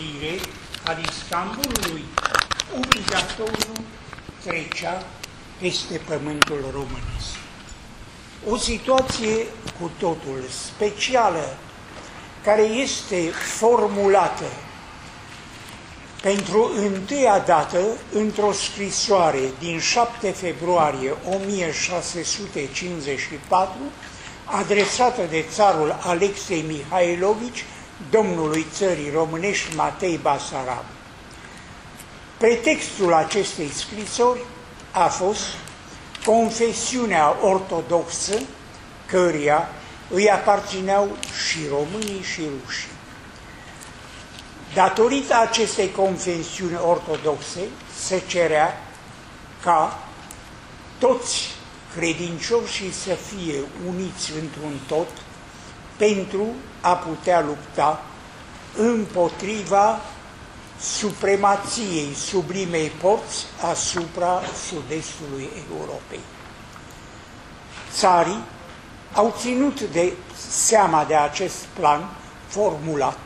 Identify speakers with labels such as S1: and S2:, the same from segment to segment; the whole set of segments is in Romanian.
S1: cucerire al Istanbulului obligatoriu trecea peste pământul românesc. O situație cu totul specială, care este formulată pentru întâia dată într-o scrisoare din 7 februarie 1654, adresată de țarul Alexei Mihailovici, domnului țării românești Matei Basarab. Pretextul acestei scrisori a fost confesiunea ortodoxă căreia îi aparțineau și românii și rușii. Datorită acestei confesiuni ortodoxe se cerea ca toți credincioșii să fie uniți într-un tot pentru a putea lupta împotriva supremației sublimei porți asupra sud-estului Europei. Țarii au ținut de seama de acest plan formulat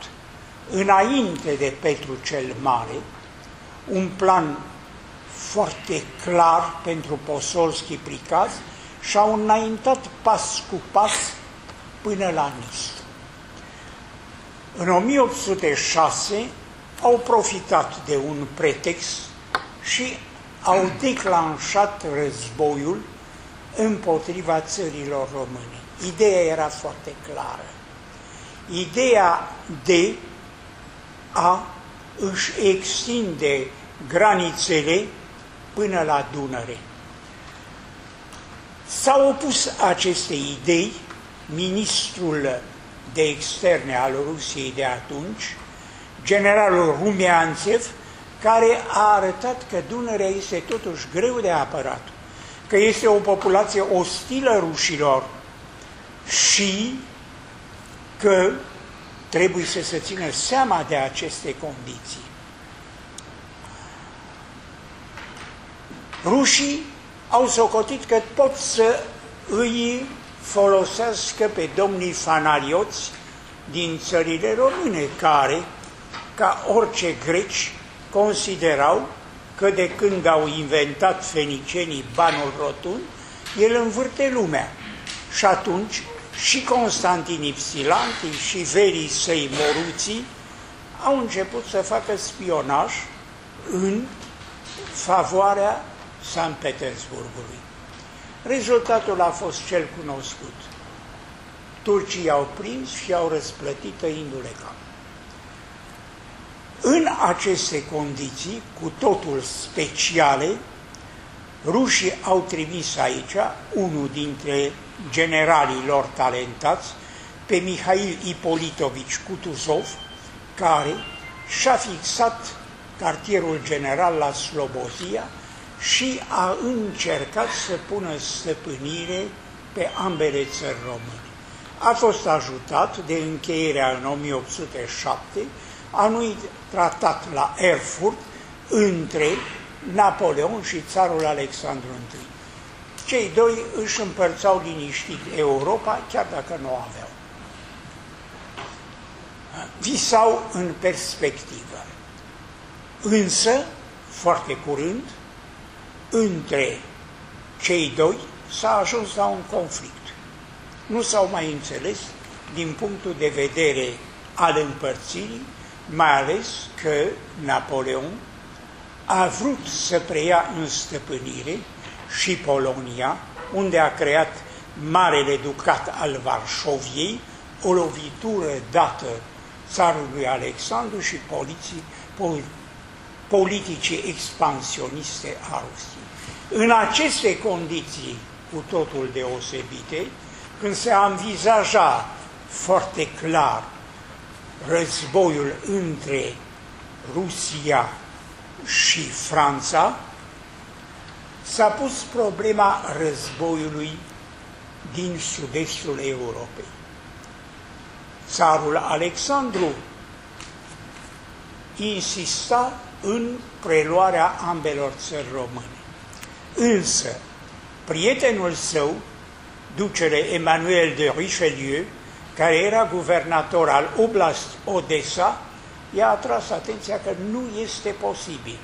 S1: înainte de Petru cel Mare, un plan foarte clar pentru Posolski Pricaz și au înaintat pas cu pas până la Nis. În 1806 au profitat de un pretext și au declanșat războiul împotriva țărilor române. Ideea era foarte clară. Ideea de a își extinde granițele până la Dunăre. S-a opus acestei idei ministrul de externe al Rusiei de atunci, generalul Rumianțev, care a arătat că Dunărea este totuși greu de apărat, că este o populație ostilă rușilor și că trebuie să se țină seama de aceste condiții. Rușii au socotit că pot să îi folosească pe domnii fanarioți din țările române, care, ca orice greci, considerau că de când au inventat fenicenii banul rotund, el învârte lumea. Și atunci și Constantin Ipsilanti și verii săi moruții au început să facă spionaj în favoarea San Petersburgului. Rezultatul a fost cel cunoscut. Turcii au prins și au răsplătit tăindu-le cap. În aceste condiții, cu totul speciale, rușii au trimis aici unul dintre generalii lor talentați, pe Mihail Ipolitovici Kutuzov, care și-a fixat cartierul general la Slobozia și a încercat să pună stăpânire pe ambele țări române. A fost ajutat de încheierea în 1807 a unui tratat la Erfurt între Napoleon și țarul Alexandru I. Cei doi își împărțau liniștit Europa, chiar dacă nu o aveau. Visau în perspectivă. Însă, foarte curând, între cei doi s-a ajuns la un conflict. Nu s-au mai înțeles din punctul de vedere al împărțirii, mai ales că Napoleon a vrut să preia în stăpânire și Polonia, unde a creat Marele Ducat al Varșoviei, o lovitură dată țarului Alexandru și poliții, pol, politicii expansioniste a Rusiei. În aceste condiții cu totul deosebite, când se învizaja foarte clar războiul între Rusia și Franța, s-a pus problema războiului din sud-estul Europei. Țarul Alexandru insista în preluarea ambelor țări române. Însă, prietenul său, ducele Emmanuel de Richelieu, care era guvernator al Oblast Odessa, i-a atras atenția că nu este posibil.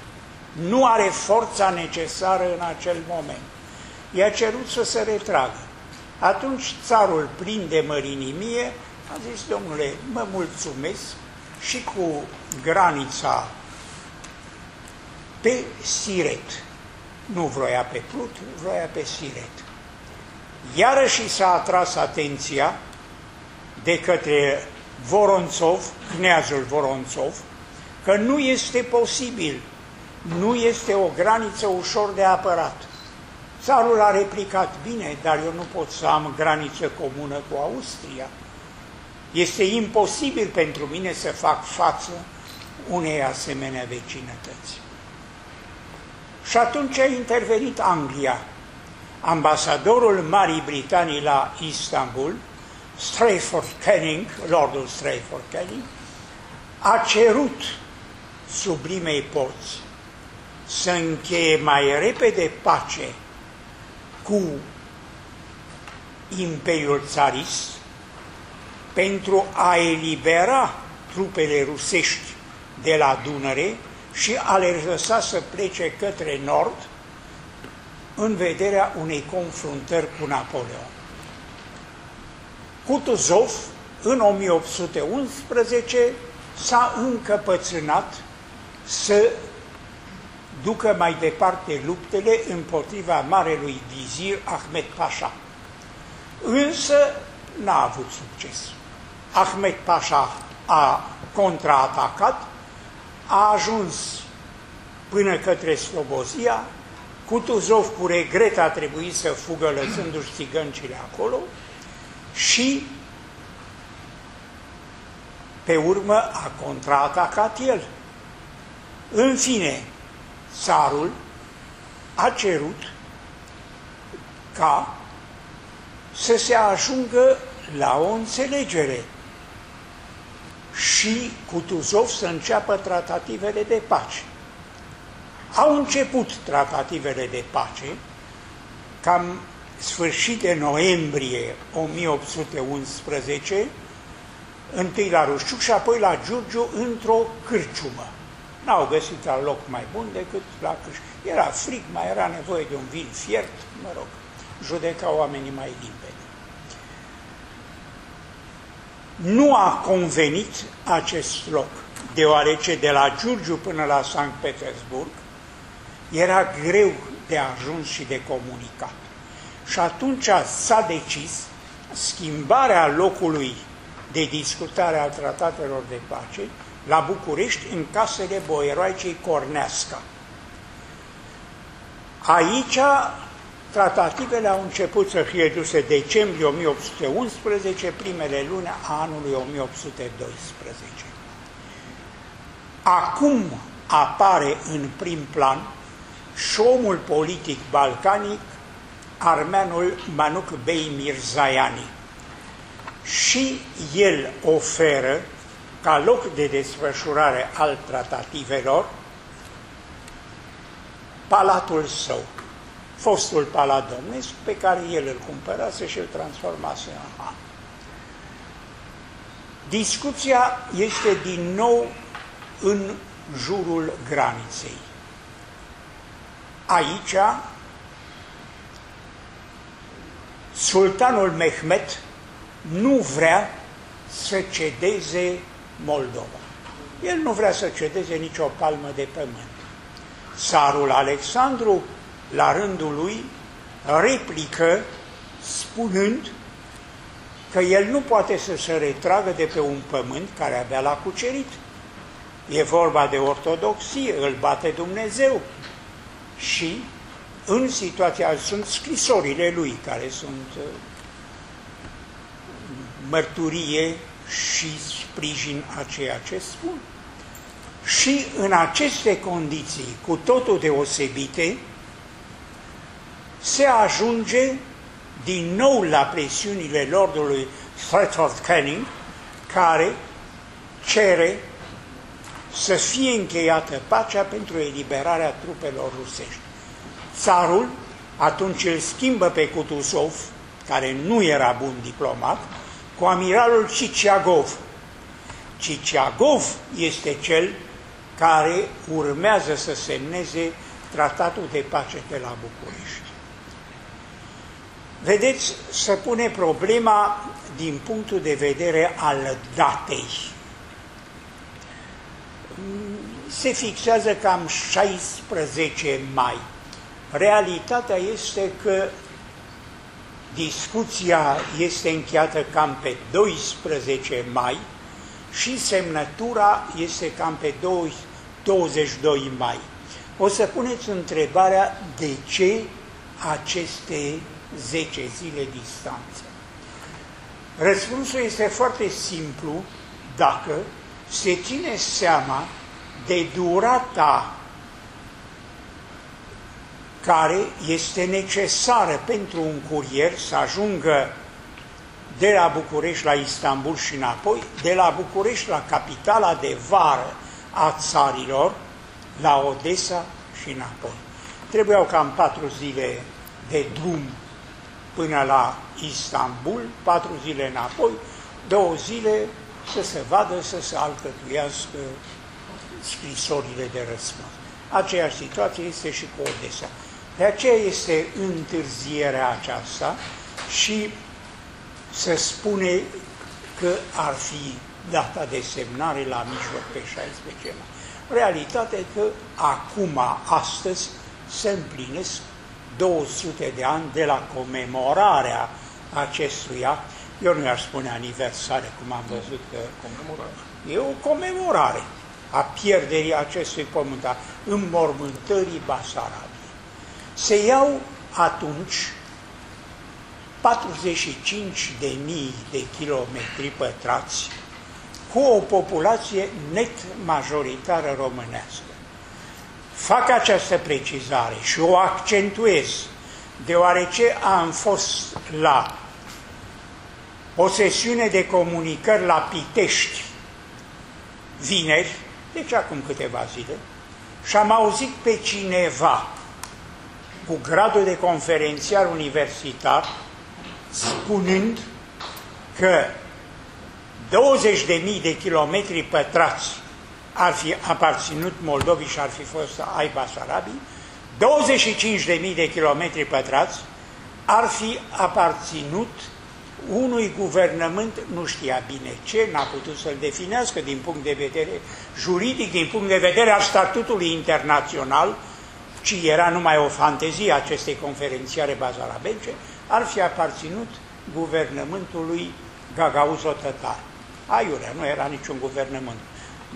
S1: Nu are forța necesară în acel moment. I-a cerut să se retragă. Atunci țarul, plin de mărinimie, a zis, domnule, mă mulțumesc și cu granița pe Siret. Nu vroia pe Plut, vroia pe Siret. Iarăși s-a atras atenția de către Voronțov, kneazul Voronțov, că nu este posibil, nu este o graniță ușor de apărat. Țarul a replicat, bine, dar eu nu pot să am graniță comună cu Austria. Este imposibil pentru mine să fac față unei asemenea vecinătăți. Și atunci a intervenit Anglia. Ambasadorul Marii Britanii la Istanbul, Strafford Canning, Lordul Strafford Canning, a cerut sublimei porți să încheie mai repede pace cu Imperiul Țarist pentru a elibera trupele rusești de la Dunăre și a le lăsa să plece către nord în vederea unei confruntări cu Napoleon. Kutuzov, în 1811, s-a încăpățânat să ducă mai departe luptele împotriva marelui vizir Ahmed Pasha. Însă n-a avut succes. Ahmed Pasha a contraatacat, a ajuns până către Slobozia, Kutuzov cu regret a trebuit să fugă lăsându-și țigăncile acolo. Și pe urmă a contraatacat el. În fine, țarul a cerut ca să se ajungă la o înțelegere și Kutuzov să înceapă tratativele de pace. Au început tratativele de pace, cam sfârșit de noiembrie 1811, întâi la Rușciuc și apoi la Giurgiu într-o cârciumă. N-au găsit al loc mai bun decât la Cârciumă. Era frig, mai era nevoie de un vin fiert, mă rog, judeca oamenii mai limpede. Nu a convenit acest loc, deoarece de la Giurgiu până la Sankt Petersburg era greu de ajuns și de comunicat. Și atunci s-a decis schimbarea locului de discutare al tratatelor de pace la București, în casele boieroicei Corneasca. Aici tratativele au început să fie duse decembrie 1811, primele luni a anului 1812. Acum apare în prim plan șomul politic balcanic, armeanul Manuk Bey Mirzaiani. Și el oferă, ca loc de desfășurare al tratativelor, palatul său, fostul palat domnesc, pe care el îl cumpărase și îl transformase în han. Discuția este din nou în jurul graniței. Aici, sultanul Mehmet nu vrea să cedeze Moldova. El nu vrea să cedeze nicio palmă de pământ. Sarul Alexandru, la rândul lui, replică spunând că el nu poate să se retragă de pe un pământ care abia l-a cucerit. E vorba de ortodoxie, îl bate Dumnezeu. Și în situația, sunt scrisorile lui care sunt uh, mărturie și sprijin a ceea ce spun. Și în aceste condiții, cu totul deosebite, se ajunge din nou la presiunile lordului Stratford Canning, care cere să fie încheiată pacea pentru eliberarea trupelor rusești. Țarul atunci îl schimbă pe Kutuzov, care nu era bun diplomat, cu amiralul Ciciagov. Ciciagov este cel care urmează să semneze tratatul de pace de la București. Vedeți, să pune problema din punctul de vedere al datei. Se fixează cam 16 mai. Realitatea este că discuția este încheiată cam pe 12 mai și semnătura este cam pe 22 mai. O să puneți întrebarea de ce aceste 10 zile distanță. Răspunsul este foarte simplu dacă se ține seama de durata care este necesară pentru un curier să ajungă de la București la Istanbul și înapoi, de la București la capitala de vară a țarilor, la Odessa și înapoi. Trebuiau cam patru zile de drum până la Istanbul, patru zile înapoi, două zile să se vadă, să se alcătuiască scrisorile de răspuns. Aceeași situație este și cu Odessa. De aceea este întârzierea aceasta și se spune că ar fi data de semnare la mijloc pe 16 mai. Realitatea e că acum, astăzi, se împlinesc 200 de ani de la comemorarea acestui act. Eu nu i-aș spune aniversare, cum am văzut că comemorare. e o comemorare a pierderii acestui pământ, a înmormântării Basarabiei. Se iau atunci 45 de mii de kilometri pătrați cu o populație net majoritară românească. Fac această precizare și o accentuez, deoarece am fost la o sesiune de comunicări la Pitești vineri, deci acum câteva zile, și am auzit pe cineva cu gradul de conferențiar universitar spunând că 20.000 de kilometri pătrați ar fi aparținut Moldovii și ar fi fost ai Basarabii, 25.000 de kilometri pătrați. Ar fi aparținut unui guvernământ, nu știa bine ce, n-a putut să-l definească din punct de vedere juridic, din punct de vedere al statutului internațional, ci era numai o fantezie acestei conferențiare bazarabence, ar fi aparținut guvernământului Gagauzo Tătar. Aiurea, nu era niciun guvernământ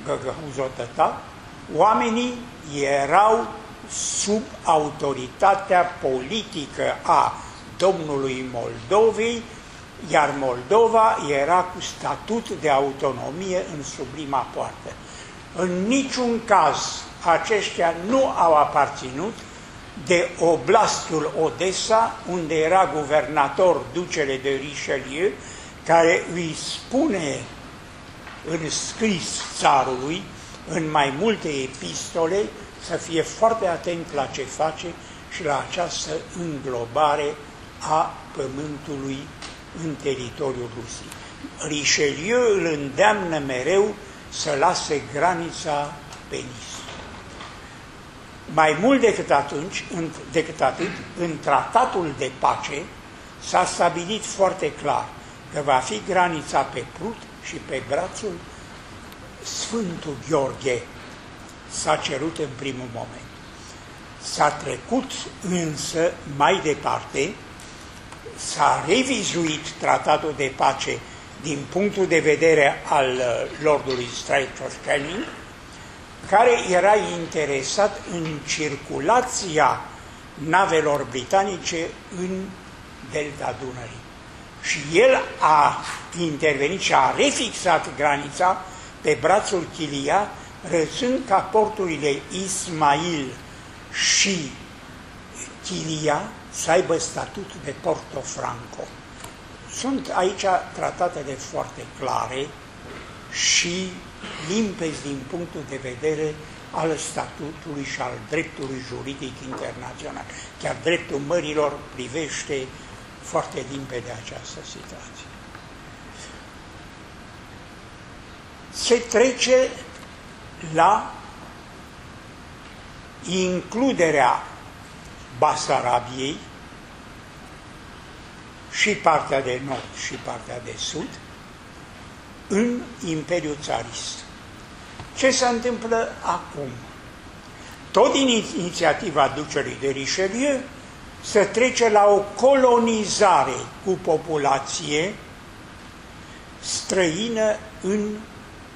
S1: Gagauzo Tătar. Oamenii erau sub autoritatea politică a domnului Moldovei, iar Moldova era cu statut de autonomie în sublima poartă. În niciun caz aceștia nu au aparținut de oblastul Odessa, unde era guvernator ducele de Richelieu, care îi spune în scris țarului, în mai multe epistole, să fie foarte atent la ce face și la această înglobare a pământului în teritoriul Rusiei. Richelieu îl îndeamnă mereu să lase granița pe nis. Mai mult decât atunci, în, decât atât, în tratatul de pace s-a stabilit foarte clar că va fi granița pe Prut și pe brațul Sfântul Gheorghe s-a cerut în primul moment. S-a trecut însă mai departe, s-a revizuit tratatul de pace din punctul de vedere al uh, Lordului Strait of Canning, care era interesat în circulația navelor britanice în delta Dunării. Și el a intervenit și a refixat granița pe brațul Chilia, răzând ca porturile Ismail și Chilia să aibă statut de Porto Franco. Sunt aici tratatele foarte clare și limpezi din punctul de vedere al statutului și al dreptului juridic internațional. Chiar dreptul mărilor privește foarte limpede această situație. se trece la includerea Basarabiei și partea de nord și partea de sud în Imperiul Țarist. Ce se întâmplă acum? Tot din inițiativa ducerii de Richelieu se trece la o colonizare cu populație străină în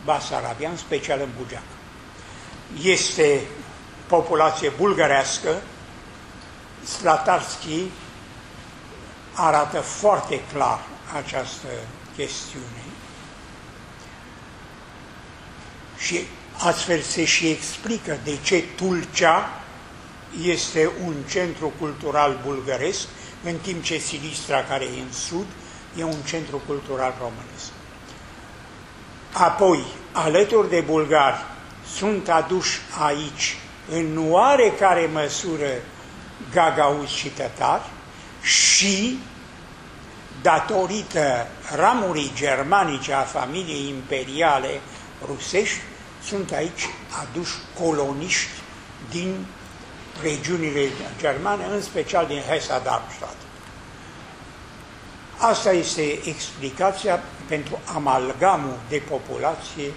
S1: Basarabia, în special în Bugeac. Este populație bulgărească, Slatarski arată foarte clar această chestiune și astfel se și explică de ce Tulcea este un centru cultural bulgăresc, în timp ce Silistra, care e în sud, e un centru cultural românesc. Apoi, alături de bulgari, sunt aduși aici, în oarecare măsură, gagauzi și tătari și, datorită ramurii germanice a familiei imperiale rusești, sunt aici aduși coloniști din regiunile germane, în special din Hesse-Darmstadt. Asta este explicația pentru amalgamul de populație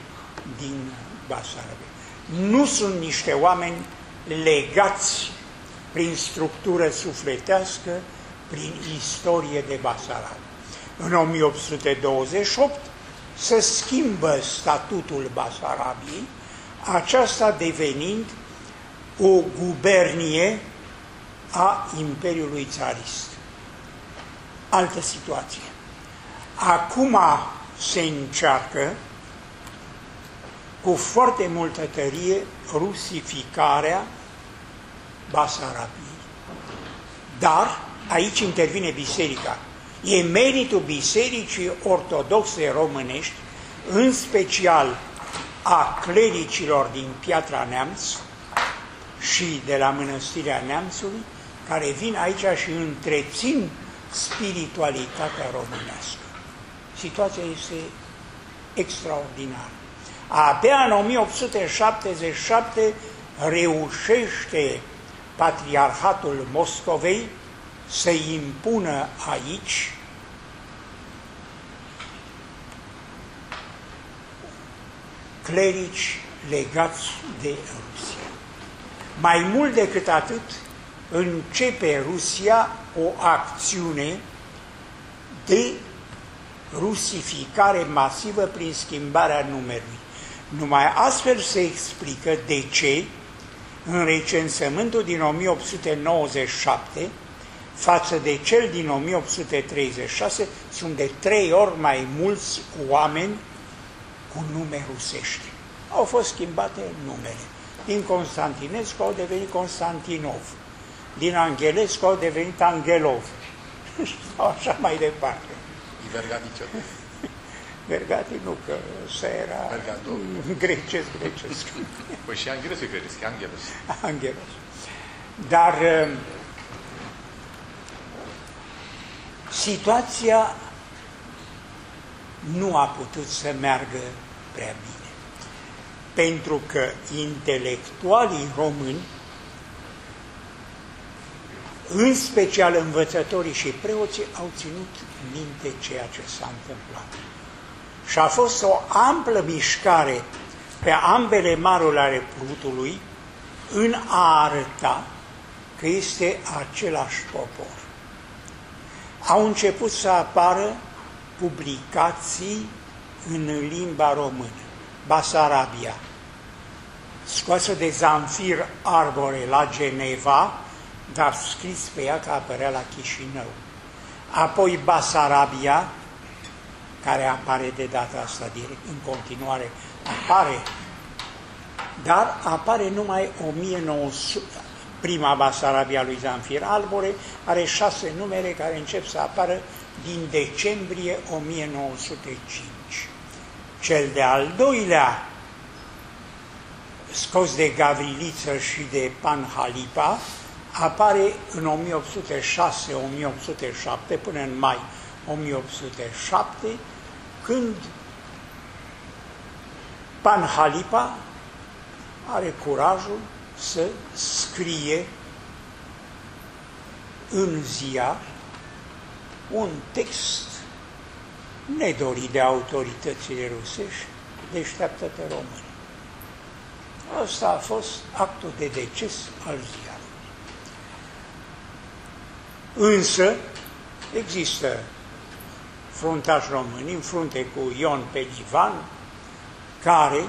S1: din Basarabia. Nu sunt niște oameni legați prin structură sufletească, prin istorie de Basarabia. În 1828 se schimbă statutul Basarabiei, aceasta devenind o gubernie a Imperiului Țarist. Altă situație. Acum se încearcă cu foarte multă tărie rusificarea Basarabiei. Dar aici intervine biserica. E meritul bisericii ortodoxe românești, în special a clericilor din Piatra Neamț și de la Mănăstirea Neamțului, care vin aici și întrețin spiritualitatea românească. Situația este extraordinară. Abia în 1877 reușește Patriarhatul Moscovei să impună aici clerici legați de Rusia. Mai mult decât atât, începe Rusia o acțiune de rusificare masivă prin schimbarea numerului. Numai astfel se explică de ce în recensământul din 1897 față de cel din 1836 sunt de trei ori mai mulți oameni cu nume rusești. Au fost schimbate numele. Din Constantinescu au devenit Constantinov. Din Angelescu au devenit Angelov. Sau așa mai departe.
S2: Vergati ce?
S1: Vergati nu, că să era
S2: Vergato.
S1: grecesc, grecesc.
S2: Păi și Angelos e grecesc, Angelos.
S1: Angelos. Dar uh, situația nu a putut să meargă prea bine. Pentru că intelectualii români, în special învățătorii și preoții, au ținut minte ceea ce s-a întâmplat. Și a fost o amplă mișcare pe ambele maruri ale Plutului în a arăta că este același popor. Au început să apară publicații în limba română. Basarabia, scoasă de Zamfir Arbore la Geneva, dar scris pe ea că apărea la Chișinău. Apoi Basarabia, care apare de data asta direct, în continuare apare, dar apare numai 1900, prima Basarabia lui Zamfir Arbore, are șase numere care încep să apară din decembrie 1905. Cel de-al doilea, scos de Gavriliță și de Panhalipa, apare în 1806-1807 până în mai 1807, când Panhalipa are curajul să scrie în ziar un text nedorit de autoritățile rusești, deșteaptă-te români. Asta a fost actul de deces al ziarului. Însă, există fruntași români în frunte cu Ion Pelivan, care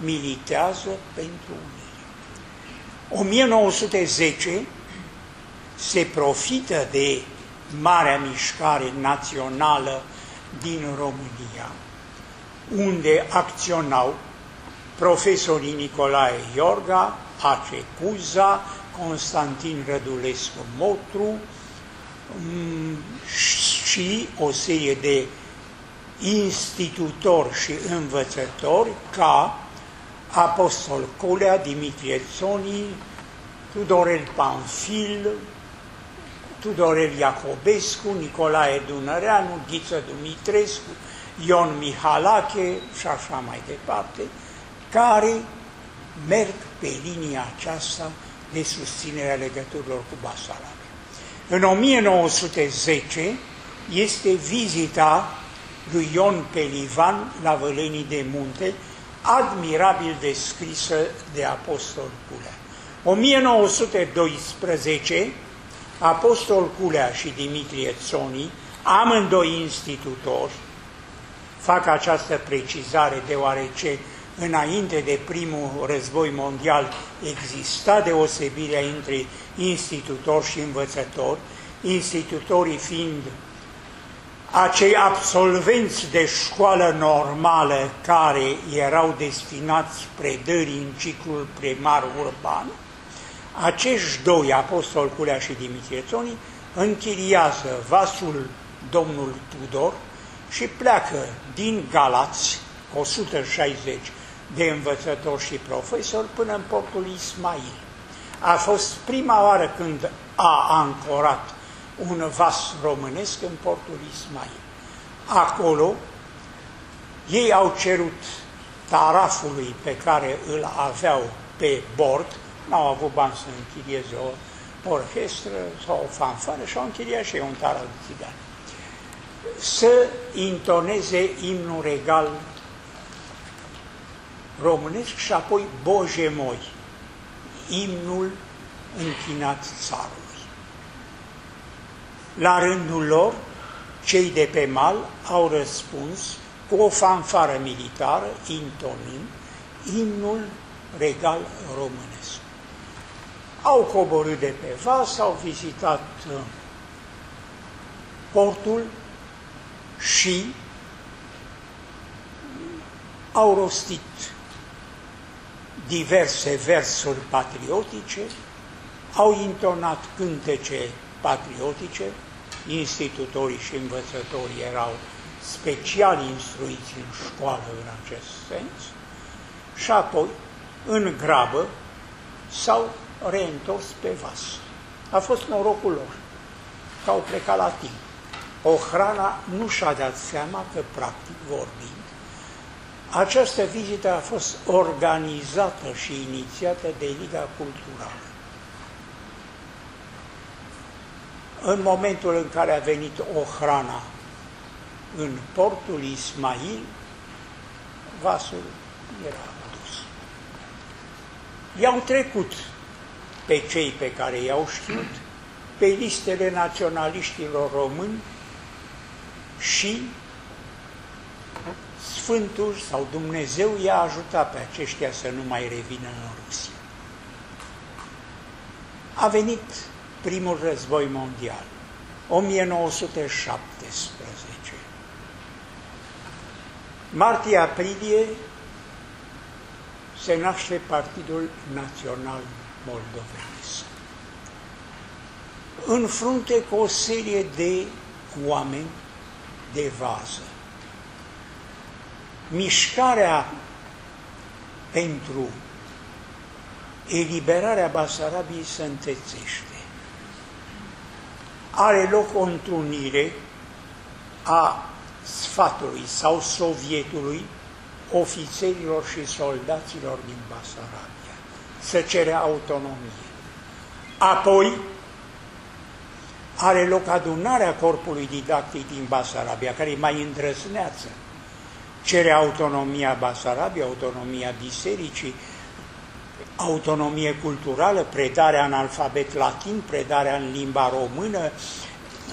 S1: militează pentru unire. 1910 se profită de marea mișcare națională din România, unde acționau profesorii Nicolae Iorga, Ace Cuza, Constantin Rădulescu Motru mm, și o serie de institutori și învățători ca Apostol Colea, Dimitrie Țoni, Tudorel Panfil, Tudorel Iacobescu, Nicolae Dunăreanu, Ghiță Dumitrescu, Ion Mihalache și așa mai departe, care merg pe linia aceasta de susținere a legăturilor cu Basarabia. În 1910 este vizita lui Ion Pelivan la Vălenii de Munte, admirabil descrisă de Apostol Culea. 1912, Apostol Culea și Dimitrie Țoni, amândoi institutori, fac această precizare deoarece înainte de primul război mondial exista deosebirea între institutori și învățători, institutorii fiind acei absolvenți de școală normală care erau destinați predării în ciclul primar urban, acești doi, Apostol Culea și Dimitrie Țoni, închiriază vasul domnul Tudor și pleacă din Galați, 160 de învățători și profesori, până în portul Ismail. A fost prima oară când a ancorat un vas românesc în portul Ismail. Acolo ei au cerut tarafului pe care îl aveau pe bord, n-au avut bani să închirieze o orchestră sau o fanfară și au închiriat și ei un taraf de țigani. Să intoneze imnul regal românesc și apoi Bojemoi, imnul închinat țarului. La rândul lor, cei de pe mal au răspuns cu o fanfară militară, intonând imnul regal românesc. Au coborât de pe vas, au vizitat uh, portul și au rostit diverse versuri patriotice, au intonat cântece patriotice, institutorii și învățătorii erau special instruiți în școală în acest sens și apoi, în grabă, s-au reîntors pe vas. A fost norocul lor, că au plecat la timp. Ohrana nu și-a dat seama că, practic vorbind, această vizită a fost organizată și inițiată de Liga Culturală. În momentul în care a venit Ohrana în portul Ismail, vasul era dus. I-au trecut pe cei pe care i-au știut, pe listele naționaliștilor români și Sfântul sau Dumnezeu i-a ajutat pe aceștia să nu mai revină în Rusia. A venit primul război mondial, 1917. Martie-aprilie se naște Partidul Național Moldovenesc. În frunte cu o serie de oameni de vază. Mișcarea pentru eliberarea Basarabiei se întețește are loc o întrunire a sfatului sau sovietului ofițerilor și soldaților din Basarabia să cere autonomie. Apoi are loc adunarea corpului didactic din Basarabia, care e mai îndrăzneață. Cere autonomia Basarabia, autonomia bisericii, autonomie culturală, predarea în alfabet latin, predarea în limba română,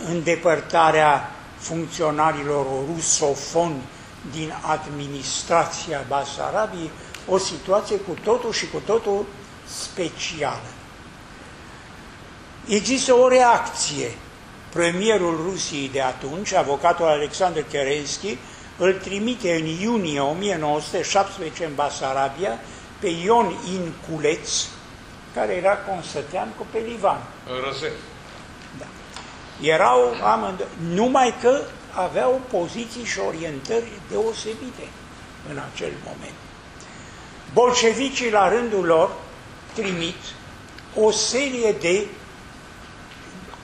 S1: îndepărtarea funcționarilor rusofoni din administrația Basarabiei, o situație cu totul și cu totul specială. Există o reacție. Premierul Rusiei de atunci, avocatul Alexander Kerensky, îl trimite în iunie 1917 în Basarabia pe Ion Inculeț, care era consătean cu Pelivan.
S2: Răzet.
S1: Da. Erau amândoi, numai că aveau poziții și orientări deosebite în acel moment. Bolșevicii, la rândul lor, trimit o serie de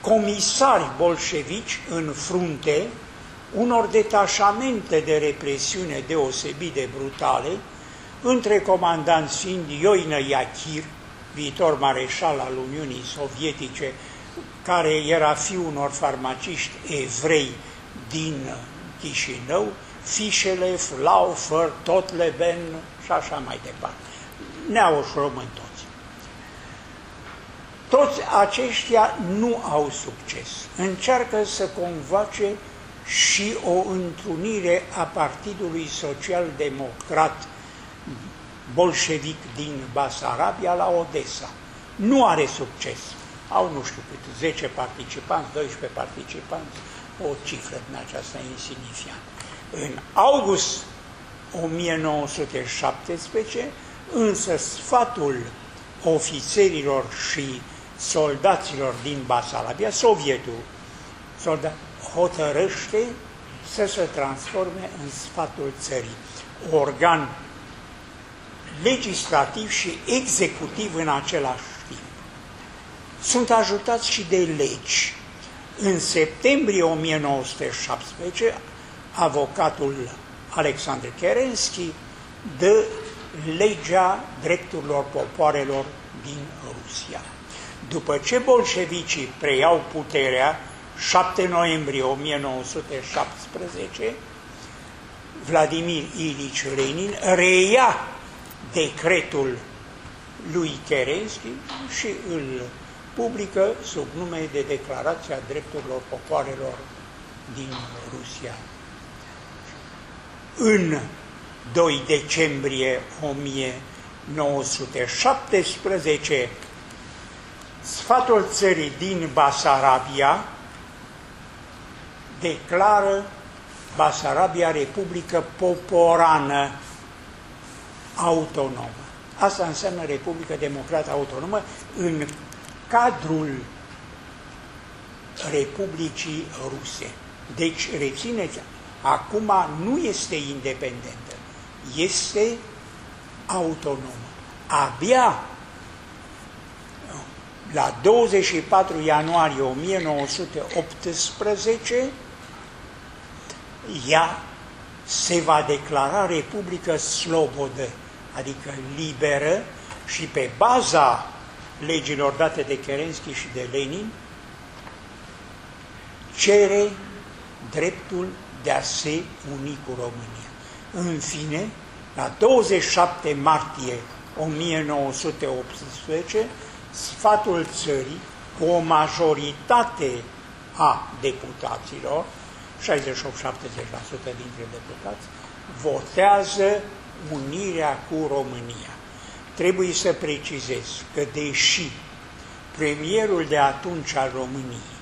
S1: comisari bolșevici în frunte, unor detașamente de represiune deosebit de brutale, între comandanți fiind Ioină Iachir, viitor mareșal al Uniunii Sovietice, care era fiul unor farmaciști evrei din Chișinău, Fișelev, Laufer, Totleben și așa mai departe. Neauși români toți. Toți aceștia nu au succes. Încearcă să convoace și o întrunire a Partidului Social Democrat bolșevic din Basarabia la Odessa. Nu are succes. Au nu știu cât, 10 participanți, 12 participanți, o cifră din aceasta insignifiantă. În august 1917, însă sfatul ofițerilor și soldaților din Basarabia, Sovietul, soldat, hotărăște să se transforme în sfatul țării, organ legislativ și executiv în același timp. Sunt ajutați și de legi. În septembrie 1917, avocatul Alexandru Kerensky dă legea drepturilor popoarelor din Rusia. După ce bolșevicii preiau puterea, 7 noiembrie 1917, Vladimir Ilici Lenin reia decretul lui Kerensky și îl publică sub nume de Declarația Drepturilor Popoarelor din Rusia. În 2 decembrie 1917, sfatul țării din Basarabia declară Basarabia Republică Poporană autonomă. Asta înseamnă Republică Democrată Autonomă în cadrul Republicii Ruse. Deci, rețineți, acum nu este independentă, este autonomă. Abia la 24 ianuarie 1918, ea se va declara Republică Slobodă, adică liberă, și pe baza legilor date de Kerensky și de Lenin, cere dreptul de a se uni cu România. În fine, la 27 martie 1918, sfatul țării, cu o majoritate a deputaților, 68-70% dintre deputați, votează unirea cu România. Trebuie să precizez că deși premierul de atunci al României,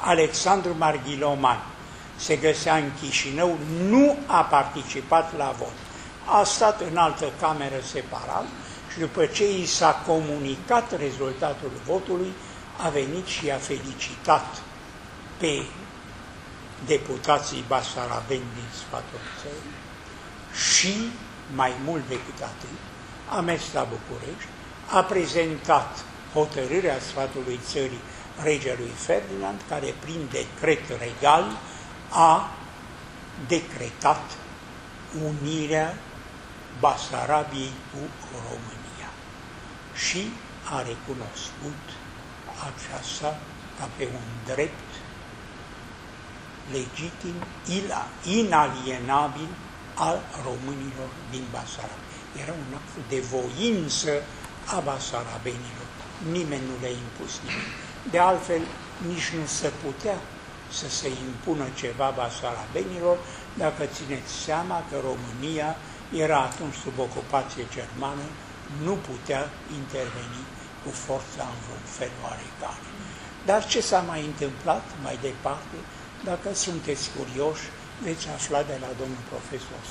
S1: Alexandru Marghiloman, se găsea în Chișinău, nu a participat la vot. A stat în altă cameră separat și după ce i s-a comunicat rezultatul votului, a venit și a felicitat pe deputații basarabeni din sfatul țării și, mai mult decât atât, a mers la București, a prezentat hotărârea sfatului țării regelui Ferdinand, care prin decret regal a decretat unirea Basarabiei cu România. Și a recunoscut aceasta ca pe un drept legitim, inalienabil al românilor din Basarab. Era un act de voință a basarabenilor. Nimeni nu le-a impus nimic. De altfel, nici nu se putea să se impună ceva basarabenilor dacă țineți seama că România era atunci sub ocupație germană, nu putea interveni cu forța în vreun fel oarecare. Dar ce s-a mai întâmplat mai departe, dacă sunteți curioși, veți afla de la domnul profesor